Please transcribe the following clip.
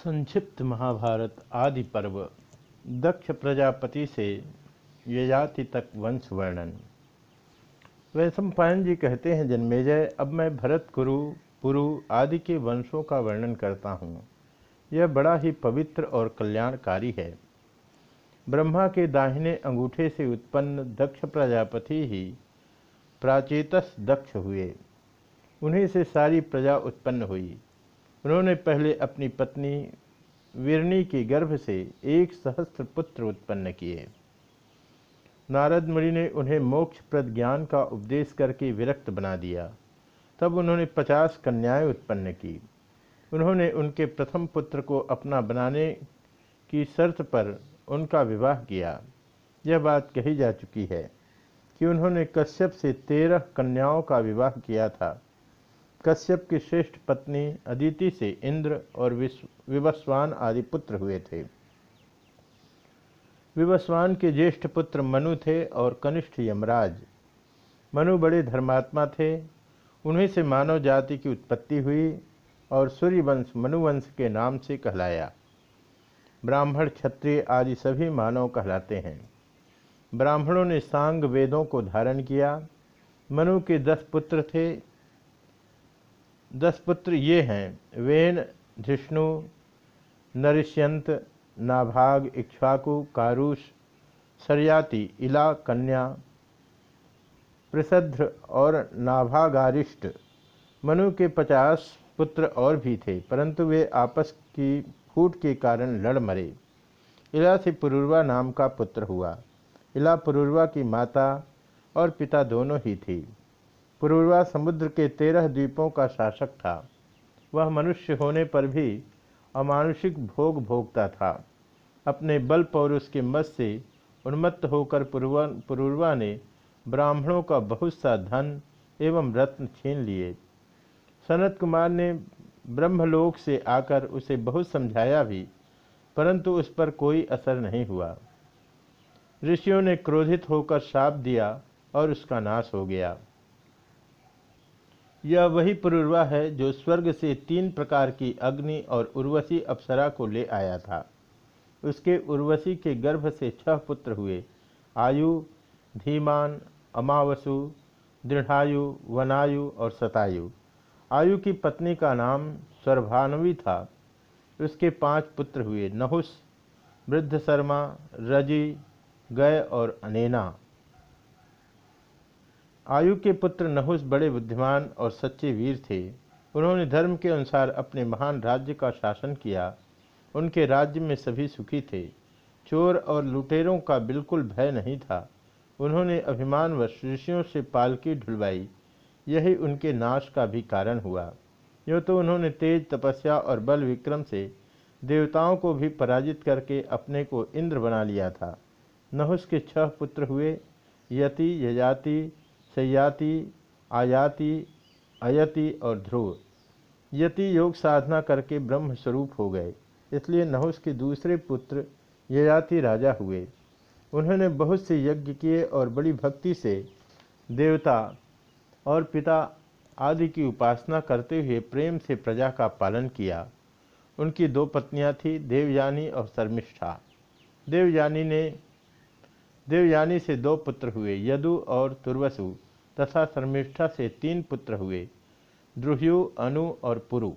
संक्षिप्त महाभारत आदि पर्व दक्ष प्रजापति से यजाति तक वंश वर्णन। वैश्व पायन जी कहते हैं, जन्मेजय, अब मैं भरत, कुरु, पुरु आदि के वंशों का वर्णन करता हूँ। यह बड़ा ही पवित्र और कल्याणकारी है। ब्रह्मा के दाहिने अंगूठे से उत्पन्न दक्ष प्रजापति ही प्राचेतस दक्ष हुए। उन्हीं से सारी प्रजा उत्पन्न हुई। उन्होंने पहले अपनी पत्नी वीरणी के गर्भ से एक सहस्त्र पुत्र उत्पन्न किए। नारद मुनि ने उन्हें मोक्ष प्रद ज्ञान का उपदेश करके विरक्त बना दिया। तब उन्होंने पचास कन्याएँ उत्पन्न की। उन्होंने उनके प्रथम पुत्र को अपना बनाने की शर्त पर उनका विवाह किया। यह बात कही जा चुकी है कि उन्होंने कश्यप से तेरह कन्याओं का विवाह किया था। कश्यप की श्रेष्ठ पत्नी अदिति से इंद्र और विवस्वान आदि पुत्र हुए थे। विवस्वान के ज्येष्ठ पुत्र मनु थे और कनिष्ठ यमराज। मनु बड़े धर्मात्मा थे। उन्हीं से मानव जाति की उत्पत्ति हुई और सूर्यवंश मनुवंश के नाम से कहलाया। ब्राह्मण, क्षत्रिय आदि सभी मानव कहलाते हैं। ब्राह्मणों ने सांग वेदों को धारण किया। मनु के दस पुत्र थे। दस पुत्र ये हैं। वेन धिष्णु नरिष्यंत, नाभाग, इक्ष्वाकु, कारुष, सरयाति, इला, कन्या प्रसध्र और नाभागारिष्ट। मनु के पचास पुत्र और भी थे, परंतु वे आपस की फूट के कारण लड़ मरे। इला से पुरुर्वा नाम का पुत्र हुआ। इला पुरुर्वा की माता और पिता दोनों ही थी। पूर्वा समुद्र के तेरह द्वीपों का शासक था। वह मनुष्य होने पर भी अमानुषिक भोग भोगता था। अपने बल पौरुष के मत से उन्मत्त होकर पुरुर्वा ने ब्राह्मणों का बहुत सा धन एवं रत्न छीन लिए। सनत कुमार ने ब्रह्मलोक से आकर उसे बहुत समझाया भी, परंतु उस पर कोई असर नहीं हुआ। ऋषियों ने क्रोधित होकर श्राप दिया और उसका नाश हो गया। यह वही पुरुर्वा है जो स्वर्ग से तीन प्रकार की अग्नि और उर्वशी अप्सरा को ले आया था। उसके उर्वशी के गर्भ से छह पुत्र हुए। आयु, धीमान, अमावसु, दृढ़ायु, वनायु और सतायु। आयु की पत्नी का नाम सर्भानवी था। उसके पाँच पुत्र हुए नहुस वृद्ध शर्मा, रज़ी, गय और अनेना। आयु के पुत्र नहुस बड़े बुद्धिमान और सच्चे वीर थे। उन्होंने धर्म के अनुसार अपने महान राज्य का शासन किया। उनके राज्य में सभी सुखी थे। चोर और लुटेरों का बिल्कुल भय नहीं था। उन्होंने अभिमान व ऋषियों से पालकी ढुलवाई। यही उनके नाश का भी कारण हुआ। यूँ तो उन्होंने तेज तपस्या और बल विक्रम से देवताओं को भी पराजित करके अपने को इंद्र बना लिया था। नहुस के छह पुत्र हुए। यति, यजाति सयाति आयाति, अयति और ध्रुव। यति योग साधना करके ब्रह्म स्वरूप हो गए। इसलिए नहुस के दूसरे पुत्र ययाति राजा हुए। उन्होंने बहुत से यज्ञ किए और बड़ी भक्ति से देवता और पिता आदि की उपासना करते हुए प्रेम से प्रजा का पालन किया। उनकी दो पत्नियाँ थीं, देवयानी और शर्मिष्ठा। देवयानी ने देवयानी से दो पुत्र हुए, यदु और तुर्वसु, तथा शर्मिष्ठा से तीन पुत्र हुए, द्रुह्यु, अनु और पुरु।